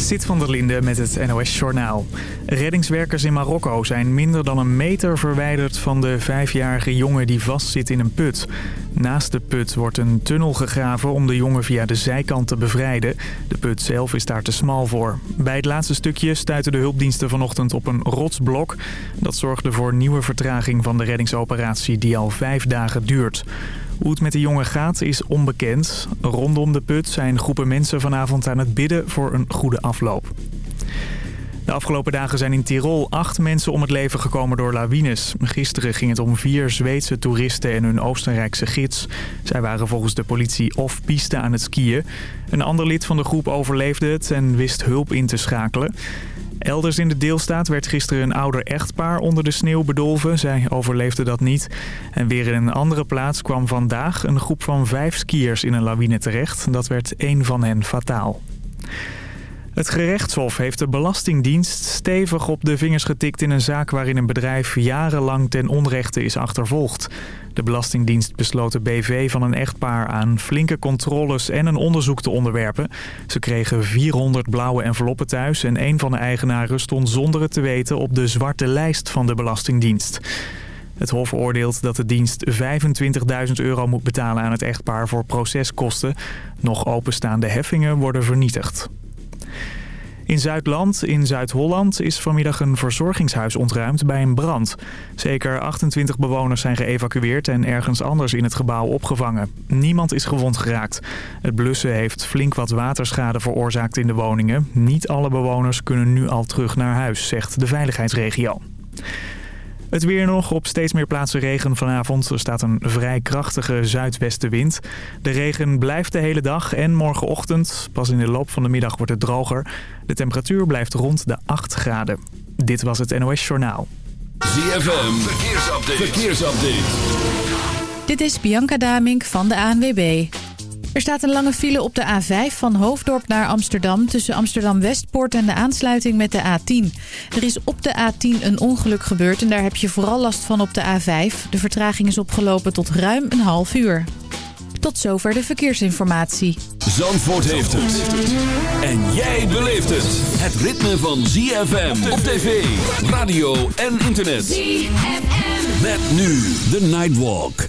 Sit van der Linde met het NOS Journaal. Reddingswerkers in Marokko zijn minder dan een meter verwijderd van de vijfjarige jongen die vastzit in een put. Naast de put wordt een tunnel gegraven om de jongen via de zijkant te bevrijden. De put zelf is daar te smal voor. Bij het laatste stukje stuiten de hulpdiensten vanochtend op een rotsblok. Dat zorgde voor nieuwe vertraging van de reddingsoperatie die al vijf dagen duurt. Hoe het met de jongen gaat is onbekend. Rondom de put zijn groepen mensen vanavond aan het bidden voor een goede afloop. De afgelopen dagen zijn in Tirol acht mensen om het leven gekomen door lawines. Gisteren ging het om vier Zweedse toeristen en hun Oostenrijkse gids. Zij waren volgens de politie off-piste aan het skiën. Een ander lid van de groep overleefde het en wist hulp in te schakelen. Elders in de deelstaat werd gisteren een ouder echtpaar onder de sneeuw bedolven. Zij overleefde dat niet. En weer in een andere plaats kwam vandaag een groep van vijf skiers in een lawine terecht. Dat werd één van hen fataal. Het gerechtshof heeft de Belastingdienst stevig op de vingers getikt in een zaak waarin een bedrijf jarenlang ten onrechte is achtervolgd. De Belastingdienst besloot de BV van een echtpaar aan flinke controles en een onderzoek te onderwerpen. Ze kregen 400 blauwe enveloppen thuis en een van de eigenaren stond zonder het te weten op de zwarte lijst van de Belastingdienst. Het Hof oordeelt dat de dienst 25.000 euro moet betalen aan het echtpaar voor proceskosten. Nog openstaande heffingen worden vernietigd. In Zuidland, in Zuid-Holland, is vanmiddag een verzorgingshuis ontruimd bij een brand. Zeker 28 bewoners zijn geëvacueerd en ergens anders in het gebouw opgevangen. Niemand is gewond geraakt. Het blussen heeft flink wat waterschade veroorzaakt in de woningen. Niet alle bewoners kunnen nu al terug naar huis, zegt de veiligheidsregio. Het weer nog. Op steeds meer plaatsen regen vanavond. Er staat een vrij krachtige zuidwestenwind. De regen blijft de hele dag en morgenochtend. Pas in de loop van de middag wordt het droger. De temperatuur blijft rond de 8 graden. Dit was het NOS Journaal. ZFM. Verkeersupdate. Verkeersupdate. Dit is Bianca Damink van de ANWB. Er staat een lange file op de A5 van Hoofddorp naar Amsterdam... tussen Amsterdam-Westpoort en de aansluiting met de A10. Er is op de A10 een ongeluk gebeurd en daar heb je vooral last van op de A5. De vertraging is opgelopen tot ruim een half uur. Tot zover de verkeersinformatie. Zandvoort heeft het. En jij beleeft het. Het ritme van ZFM op tv, radio en internet. ZFM. Met nu de Nightwalk.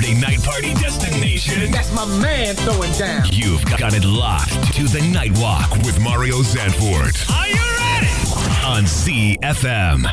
Saturday night party destination. That's my man throwing down. You've got it locked to the Nightwalk with Mario Zandvoort. Are you ready? On CFM.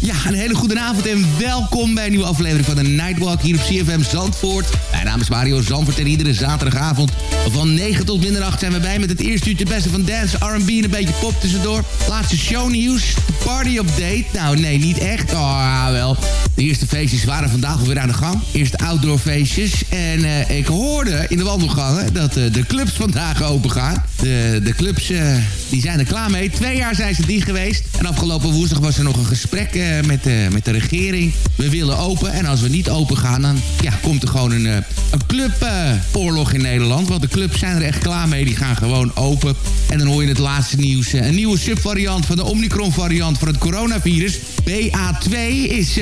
Ja, een hele goede avond en welkom bij een nieuwe aflevering van de Nightwalk hier op CFM Zandvoort. Mijn naam is Mario Zandvoort en iedere zaterdagavond van 9 tot middernacht zijn we bij met het eerste uurtje beste van dance, R&B en een beetje pop tussendoor. Laatste shownieuws, party update. Nou nee, niet echt. Oh, wel. De eerste feestjes waren vandaag alweer aan de gang. Eerst outdoor feestjes. En uh, ik hoorde in de wandelgangen dat uh, de clubs vandaag open gaan. De, de clubs uh, die zijn er klaar mee. Twee jaar zijn ze die geweest. En afgelopen woensdag was er nog een gesprek met, met de regering. We willen open. En als we niet open gaan, dan ja, komt er gewoon een, een cluboorlog in Nederland. Want de clubs zijn er echt klaar mee. Die gaan gewoon open. En dan hoor je het laatste nieuws. een nieuwe subvariant van de Omicron variant van het coronavirus. BA2 is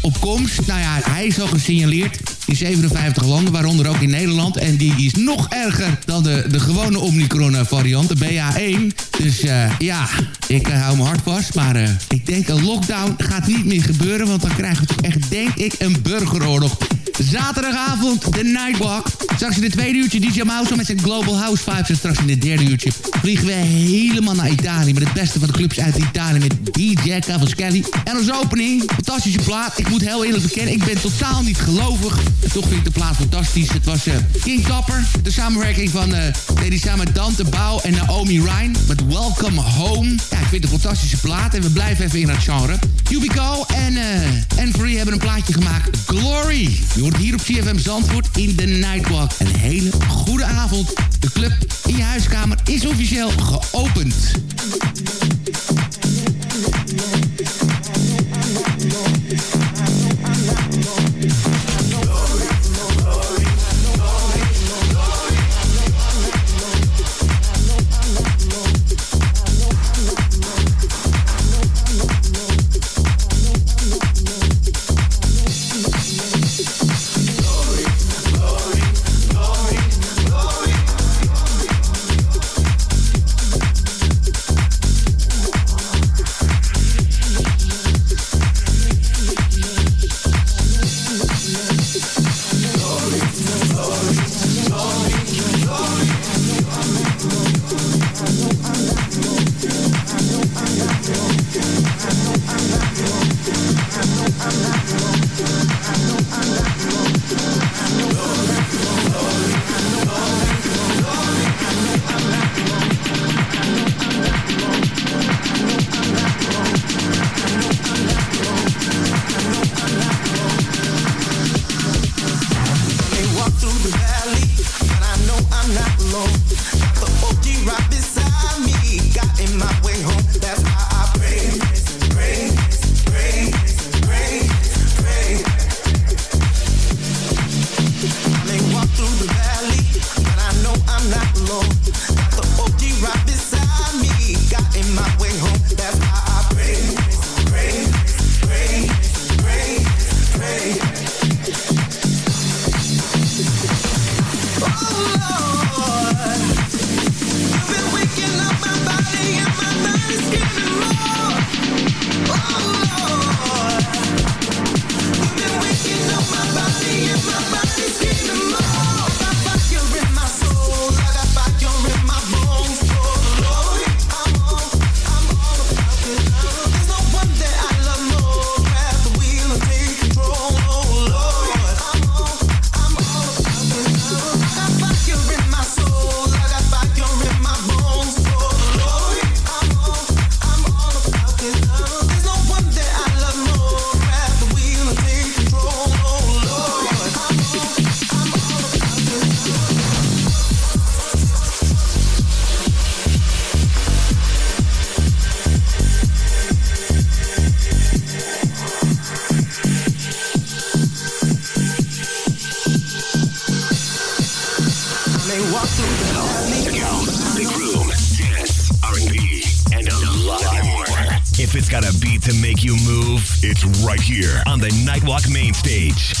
op komst. Nou ja, hij is al gesignaleerd in 57 landen, waaronder ook in Nederland. En die is nog erger dan de, de gewone Omicron-variant, de BA1. Dus uh, ja, ik uh, hou mijn hart vast. Maar uh, ik denk een lockdown gaat niet meer gebeuren... want dan krijgen we toch echt, denk ik, een burgeroorlog. Zaterdagavond, de Nightwalk. Straks in het tweede uurtje DJ Mouse met zijn Global House Vibes. En straks in het derde uurtje vliegen we helemaal naar Italië... met het beste van de clubs uit Italië met DJ Cavaschelli. En als opening, fantastische plaat. Ik moet heel eerlijk bekennen, ik ben totaal niet gelovig... Toch vind ik de plaat fantastisch. Het was uh, King Kapper. De samenwerking van uh, samen met Dante Bouw en Naomi Ryan. Met Welcome Home. Ja, ik vind het een fantastische plaat. En we blijven even in het genre. Yubico en, uh, hebben een plaatje gemaakt. Glory. Je hoort hier op CFM Zandvoort in de Nightwalk. Een hele goede avond. De club in je huiskamer is officieel geopend.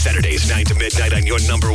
Saturdays, 9 to midnight on your number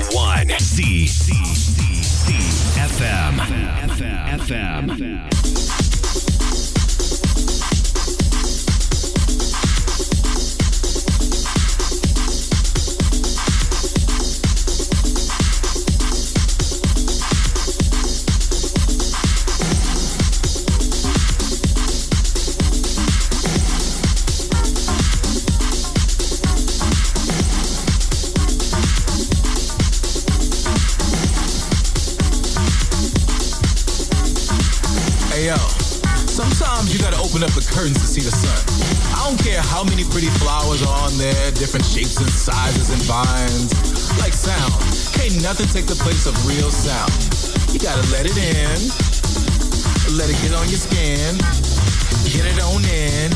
open up the curtains to see the sun. I don't care how many pretty flowers are on there, different shapes and sizes and vines. Like sound, can't nothing take the place of real sound. You gotta let it in, let it get on your skin, get it on in,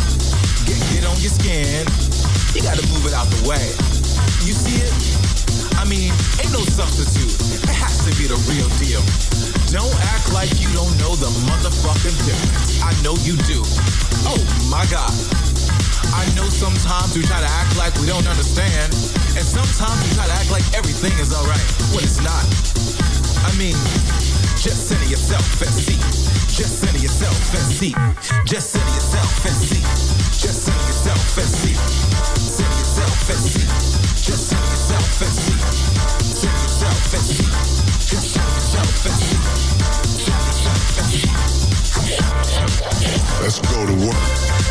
get, get on your skin. You gotta move it out the way. You see it? I mean, ain't no substitute. It has to be the real deal. Don't act like you don't know the motherfucking difference. I know you do. Oh my God. I know sometimes we try to act like we don't understand, and sometimes we try to act like everything is alright when it's not. I mean, just center yourself and see. Just center yourself and see. Just center yourself and see. Just center yourself and see. Center yourself and see. Just center yourself and see. Let's go to work.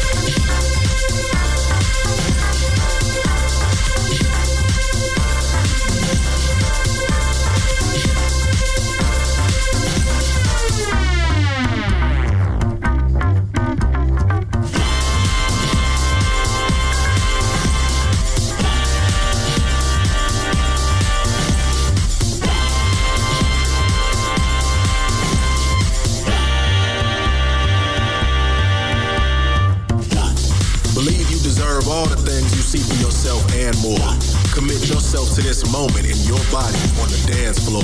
To this moment in your body on the dance floor.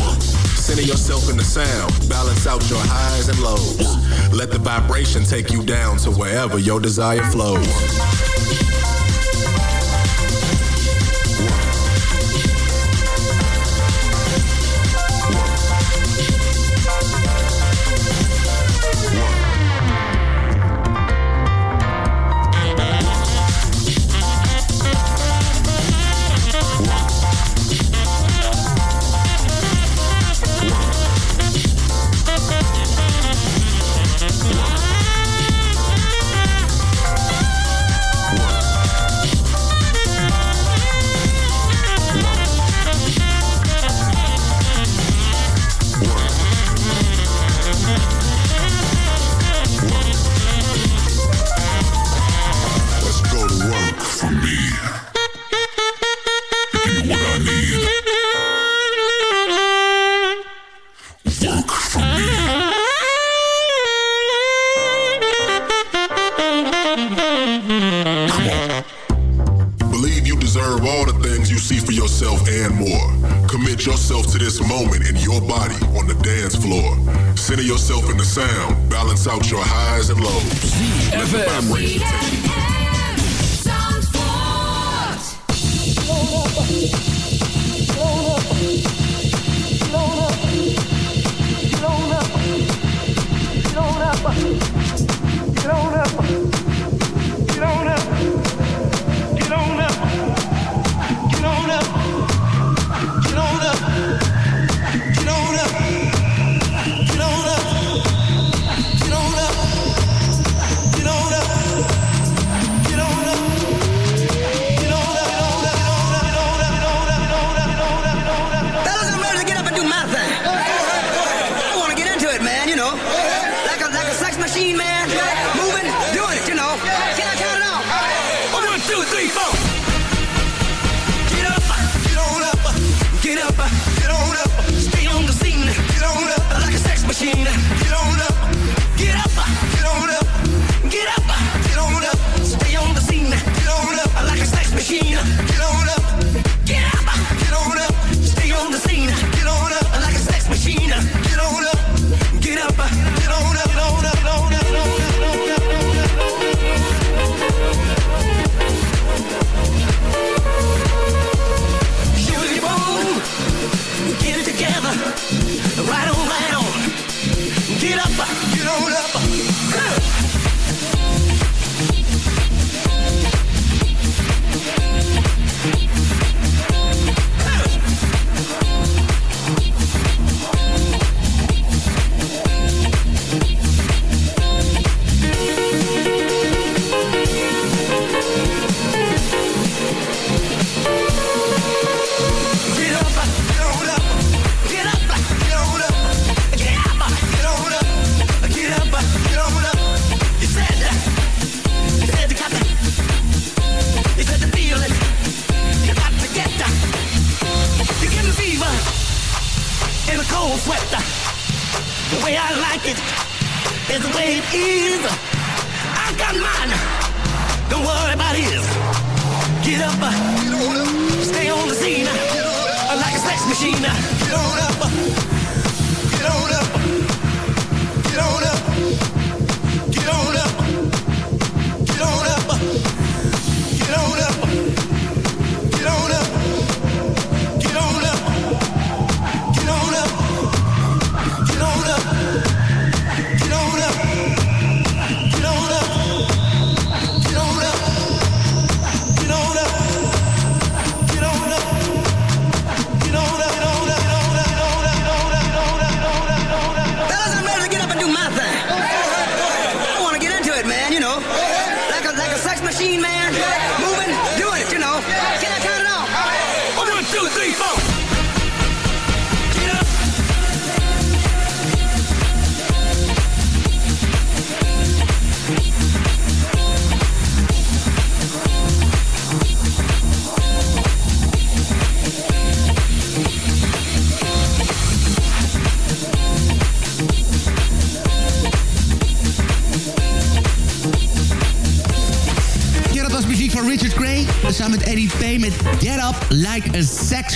Center yourself in the sound. Balance out your highs and lows. Let the vibration take you down to wherever your desire flows.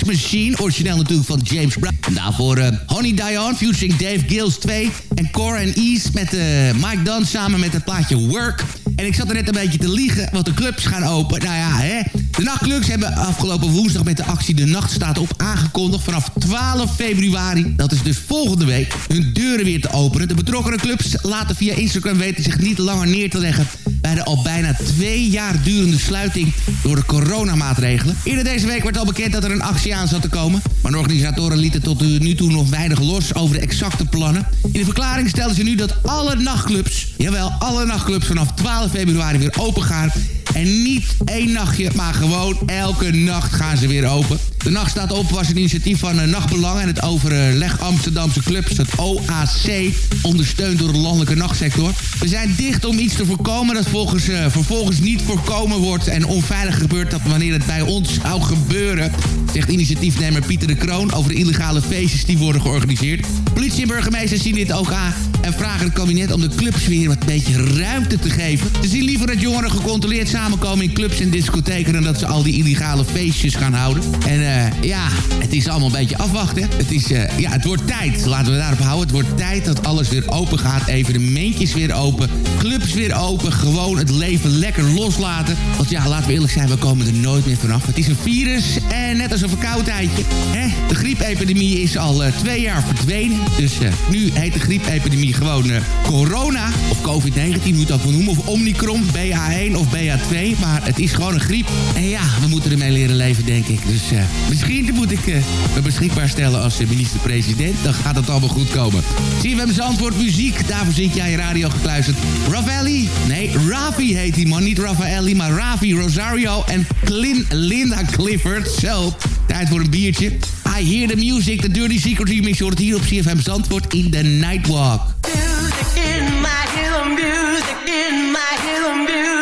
Machine. Origineel natuurlijk van James Brown. En daarvoor eh, Honey Dion featuring Dave Gills 2. En Core and East met eh, Mike Dunn samen met het plaatje Work. En ik zat er net een beetje te liegen, want de clubs gaan open. Nou ja, hè. De nachtclubs hebben afgelopen woensdag met de actie De Nacht staat op aangekondigd... vanaf 12 februari, dat is dus volgende week, hun deuren weer te openen. De betrokkenen clubs laten via Instagram weten zich niet langer neer te leggen... bij de al bijna twee jaar durende sluiting door de coronamaatregelen. Eerder deze week werd al bekend dat er een actie aan zat te komen. Maar de organisatoren lieten tot nu toe nog weinig los over de exacte plannen. In de verklaring stelden ze nu dat alle nachtclubs, jawel, alle nachtclubs vanaf 12 februari weer open gaan. En niet één nachtje, maar gewoon elke nacht gaan ze weer open. De nacht staat op was een initiatief van uh, Nachtbelang en het overleg Amsterdamse clubs, het OAC, ondersteund door de landelijke nachtsector. We zijn dicht om iets te voorkomen dat volgens, uh, vervolgens niet voorkomen wordt en onveilig gebeurt dat wanneer het bij ons zou gebeuren, zegt initiatiefnemer Pieter de Kroon over de illegale feestjes die worden georganiseerd. Politie en burgemeesters zien dit ook aan en vragen het kabinet om de clubs weer wat beetje ruimte te geven. Ze zien liever dat jongeren gecontroleerd samenkomen in clubs en discotheken dan dat ze al die illegale feestjes gaan houden. En uh, ja, het is allemaal een beetje afwachten. Het, is, uh, ja, het wordt tijd, laten we daarop houden. Het wordt tijd dat alles weer open gaat. Evenementjes weer open, clubs weer open. Gewoon het leven lekker loslaten. Want ja, laten we eerlijk zijn, we komen er nooit meer vanaf. Het is een virus en net als een verkoudheidje. Hè? De griepepidemie is al uh, twee jaar verdwenen. Dus nu heet de griepepidemie gewoon corona. Of COVID-19, moet ook wel noemen. Of Omicron, BA1 of BA2. Maar het is gewoon een griep. En ja, we moeten ermee leren leven, denk ik. Dus Misschien moet ik uh, me beschikbaar stellen als uh, minister-president. Dan gaat het allemaal goed komen. Hem antwoord muziek. Daarvoor zit jij je radio gekluisterd. Ravelli. Nee, Ravi heet die man. Niet Raffaelli, maar Ravi Rosario en Linda Clifford. Zo, tijd voor een biertje. I hear the music. The Dirty Secret remix. Je hier op CFM Zandvoort in the Nightwalk. Music in my hill, music in my hill, music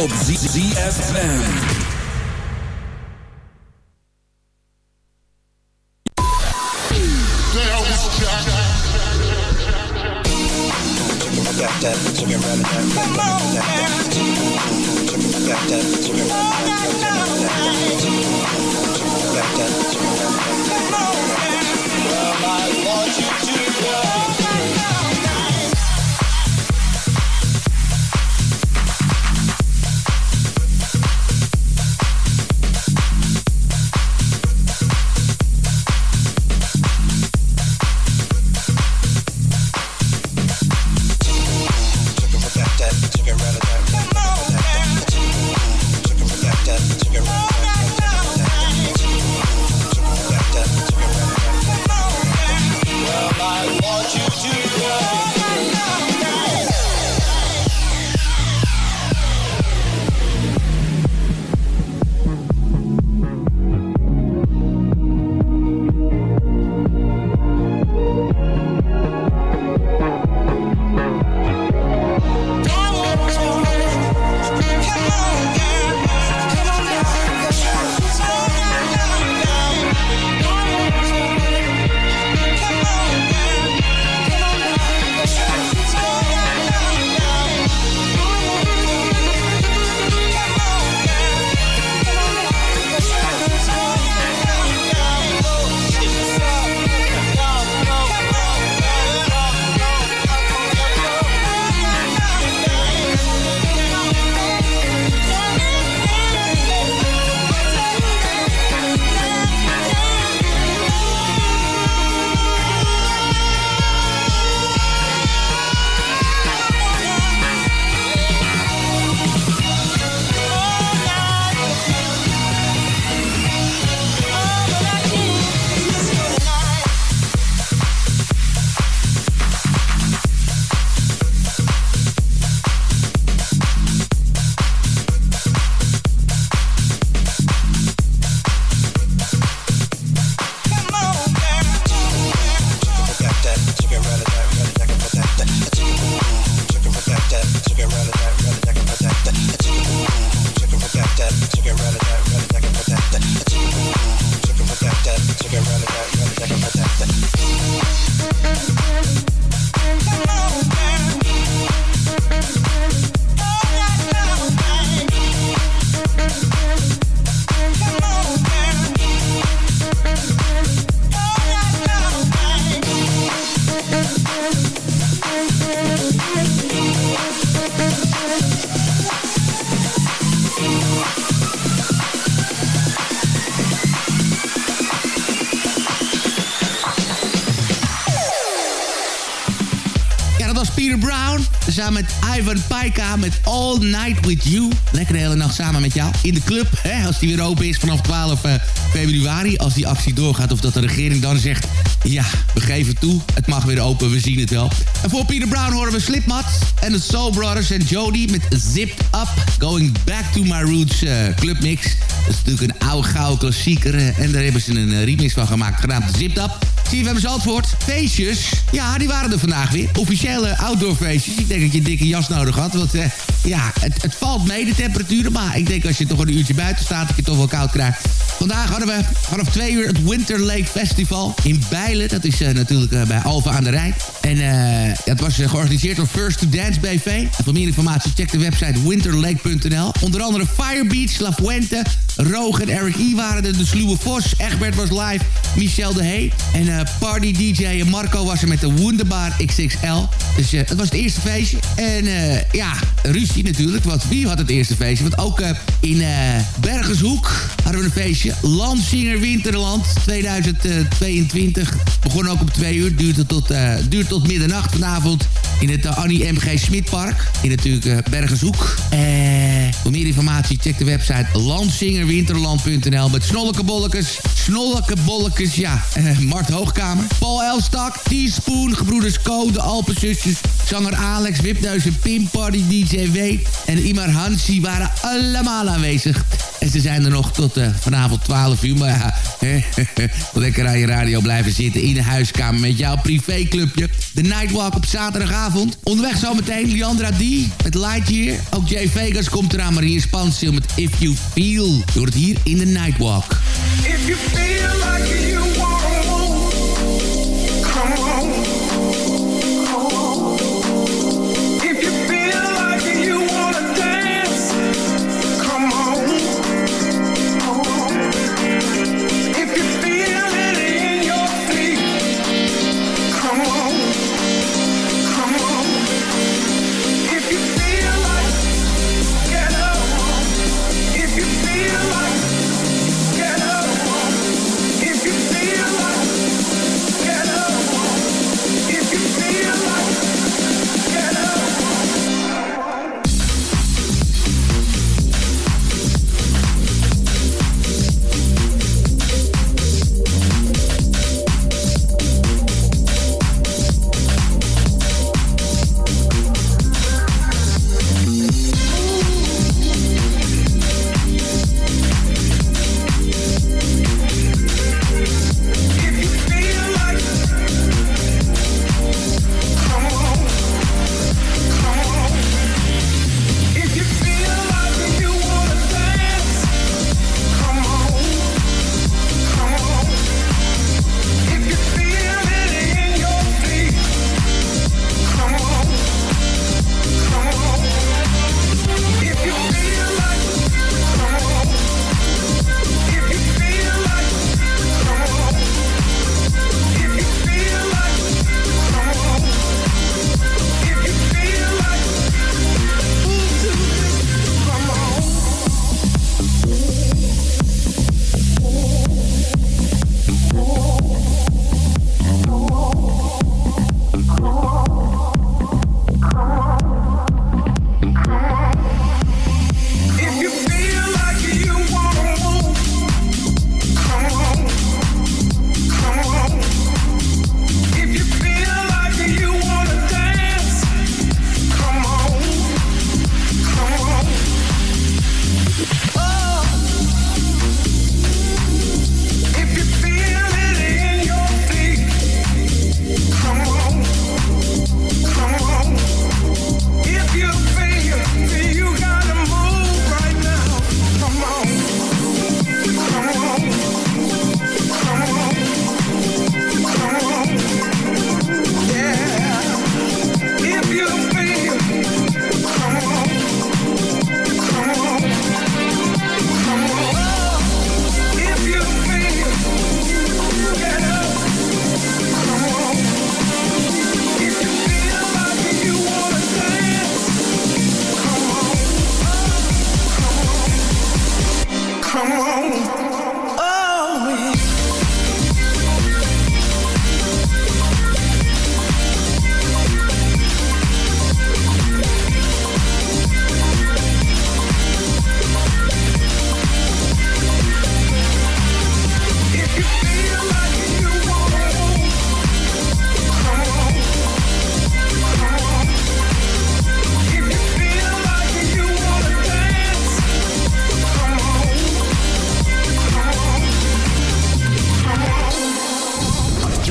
op ZFM. Samen met Ivan Paika met All Night With You. Lekker de hele nacht samen met jou in de club. Hè, als die weer open is vanaf 12 uh, eh, februari. Als die actie doorgaat of dat de regering dan zegt... ja, we geven toe, het mag weer open, we zien het wel. En voor Peter Brown horen we Slipmat en de Soul Brothers en Jody met Zipped Up. Going Back To My Roots uh, Club Mix. Dat is natuurlijk een oude gouden klassieker. Uh, en daar hebben ze een remix van gemaakt, genaamd Up. CFM Zandvoort. Feestjes. Ja, die waren er vandaag weer. Officiële outdoor feestjes. Ik denk dat je een dikke jas nodig had. Want uh, ja, het, het, valt mee, de temperaturen. Maar ik denk als je toch een uurtje buiten staat... dat je toch wel koud krijgt. Vandaag hadden we vanaf twee uur het Winter Lake Festival in Bijlen. Dat is natuurlijk bij Alphen aan de Rijn. En dat was georganiseerd door First to Dance BV. Voor meer informatie check de website winterlake.nl. Onder andere Firebeach, La Fuente, Roog en Eric E. waren er. De Sluwe Vos, Egbert was live, Michel de Hey. En Party DJ Marco was er met de Wonderbar XXL. Dus het was het eerste feestje. En ja, ruzie natuurlijk. Want wie had het eerste feestje? Want ook in Bergenshoek hadden we een feestje. Landsinger Winterland 2022. Begon ook op twee uur. Duurt tot, uh, duurt tot middernacht vanavond in het uh, Annie M.G. Smitpark. In natuurlijk uh, Bergenshoek. voor meer informatie check de website landsingerwinterland.nl met snollekebollekes. Snollekebollekes, ja. Mart Hoogkamer. Paul Elstak, Teaspoon, Gebroeders Co, de Alpenzusjes. Zanger Alex, Wipneus en Pim Party, DJ W. En Imar Hansi waren allemaal aanwezig. En ze zijn er nog tot uh, vanavond 12 uur. Maar ja, lekker aan je radio blijven zitten in de huiskamer met jouw privéclubje. De Nightwalk op zaterdagavond. Onderweg zometeen Leandra D. met Lightyear. Ook Jay Vegas komt eraan. Marie Spansil met If You Feel. Het hier in de Nightwalk. If you feel like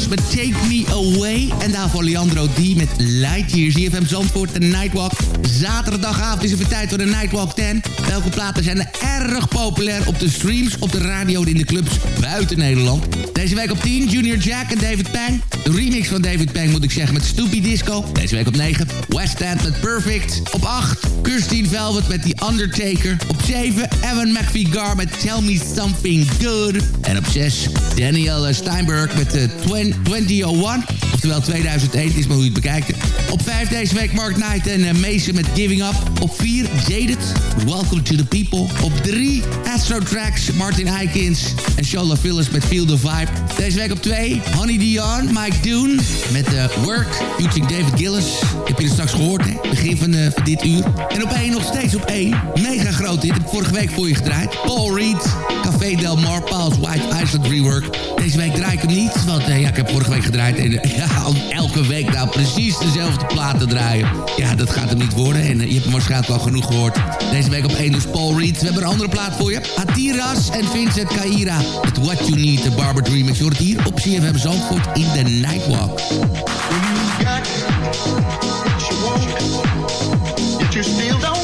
Vegas met Take Me Away. En daarvoor Leandro D met Lightyear. ZFM Zandvoort, de Nightwalk. Zaterdagavond is het weer tijd voor de Nightwalk 10. Welke platen zijn er erg populair op de streams, op de radio en in de clubs buiten Nederland? Deze week op 10 Junior Jack en David Pang. De remix van David Pang moet ik zeggen met Stoopy Disco. Deze week op 9 West End met Perfect. Op 8 Kirstine Velvet met The Undertaker. Op 7 Evan McVigar met Tell Me Something Good. En op 6 Daniel Steinberg met de 2001. Oftewel 2001, is maar hoe je het bekijkt. Op 5 deze week Mark Knight en uh, Mason met Giving Up. Op 4 Jaded, Welcome to the People. Op 3 Astro Tracks, Martin Eikins en Shola Phillips met Feel the Vibe. Deze week op 2 Honey Dion, Mike Doon met uh, Work, featuring David Gillis. Heb je het straks gehoord, hè? Begin van, van dit uur. En op 1 nog steeds op 1. Mega groot dit, heb vorige week voor je gedraaid. Paul Reed, Café Del Mar, Paul's White Iceland Rework. Deze week draai ik hem niet, want ja, ik heb vorige week gedraaid. En ja, om elke week nou precies dezelfde platen draaien. Ja, dat gaat hem niet worden. En je hebt hem waarschijnlijk al genoeg gehoord. Deze week op 1 dus Paul Reed. We hebben een andere plaat voor je. Atiras en Vincent Caira. Met What You Need, de Barber Dreamix. Je hoort het hier op CFM Zandvoort in The Nightwalk. you still don't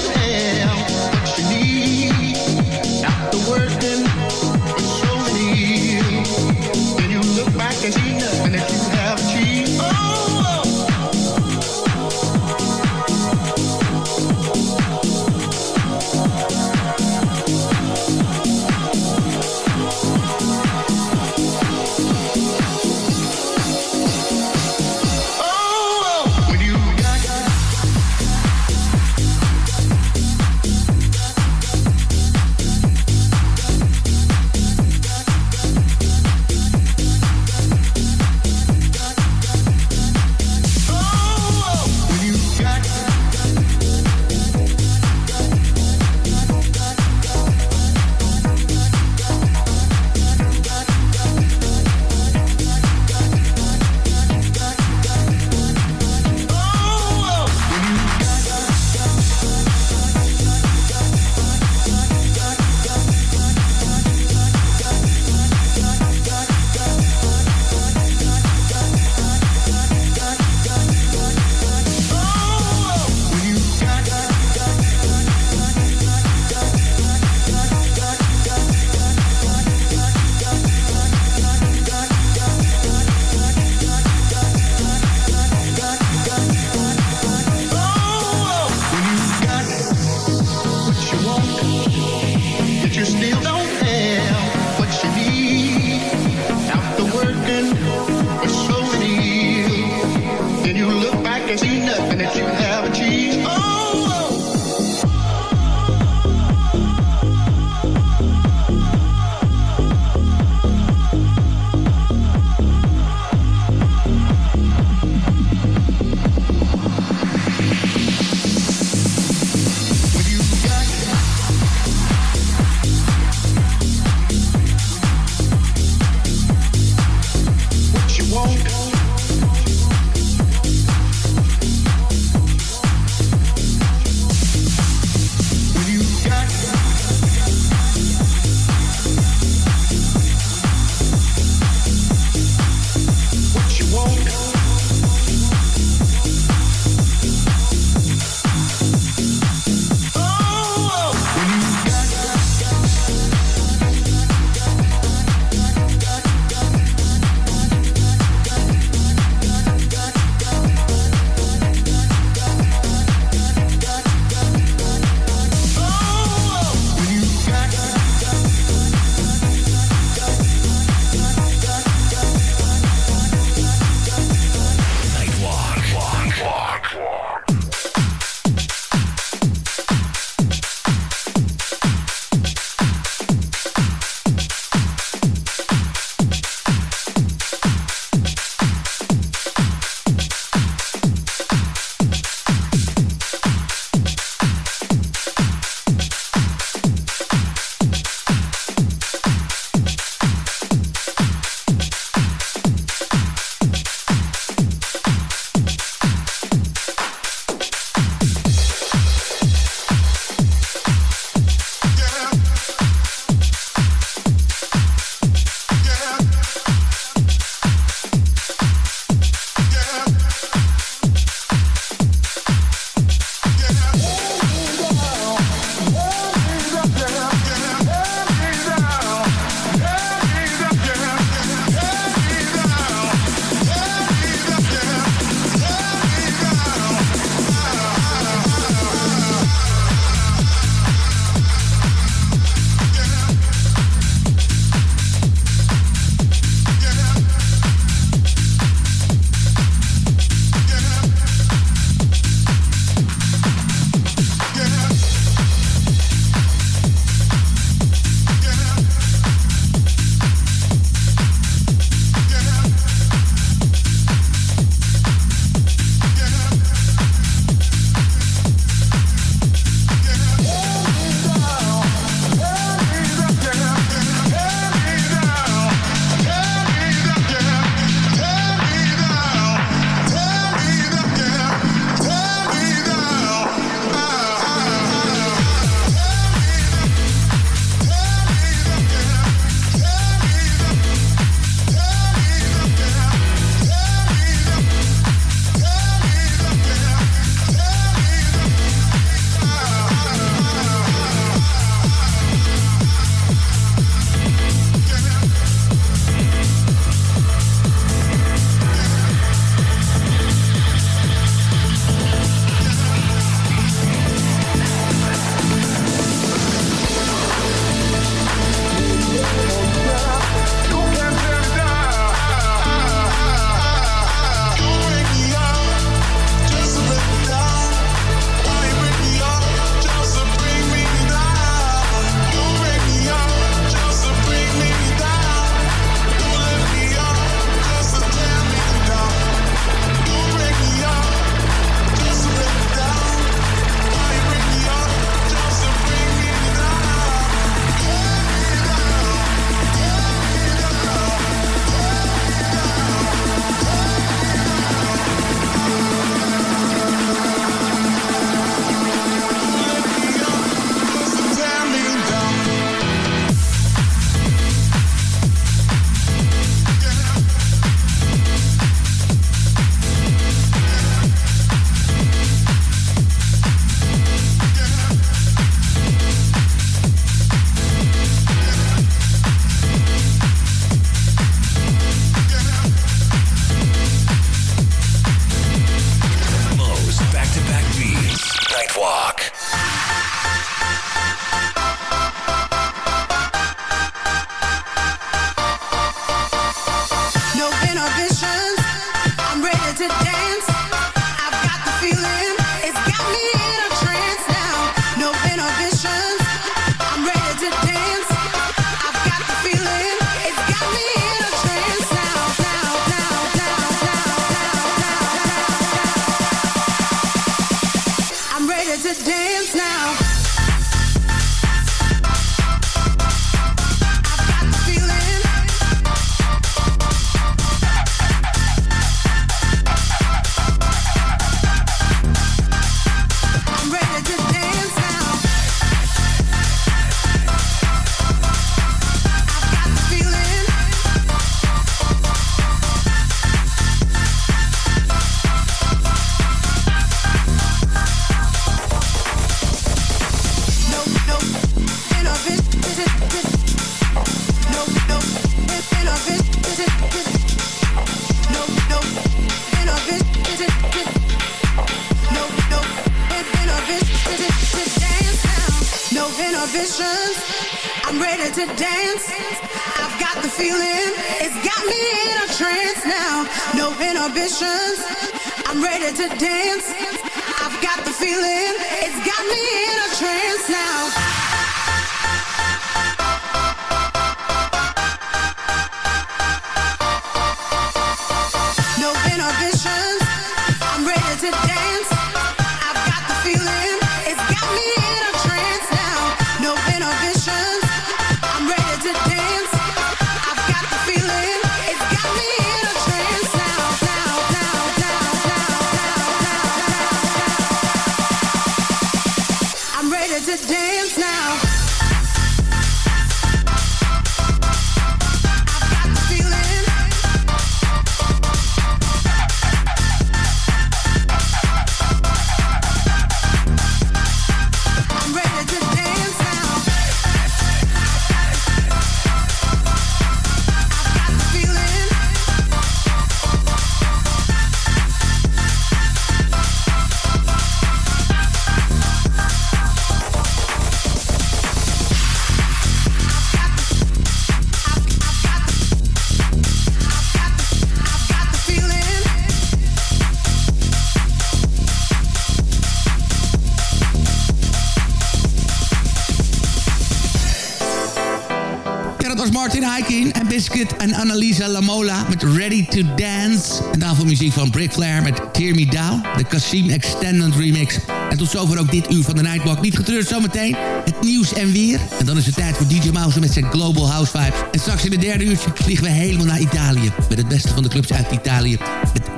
En Annalisa Lamola met Ready to Dance. En daarvoor muziek van Brick Flair met Tear Me Down, de Kasim Extended Remix. En tot zover ook dit uur van de Nightwalk. Niet getreurd zometeen, het nieuws en weer. En dan is het tijd voor DJ Mouse met zijn Global House Vibes. En straks in het derde uurtje vliegen we helemaal naar Italië. Met het beste van de clubs uit Italië.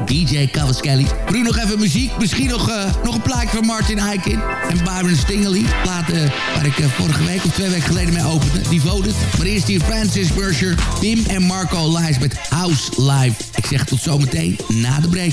DJ Cavaschelli. Bruno nog even muziek. Misschien nog, eh, nog een plaatje van Martin Heikin. En Byron Stingley. Plaat eh, waar ik eh, vorige week of twee weken geleden mee opende. Die voted. Maar eerst hier Francis Burscher, Tim en Marco Lies met House Live. Ik zeg tot zometeen na de break.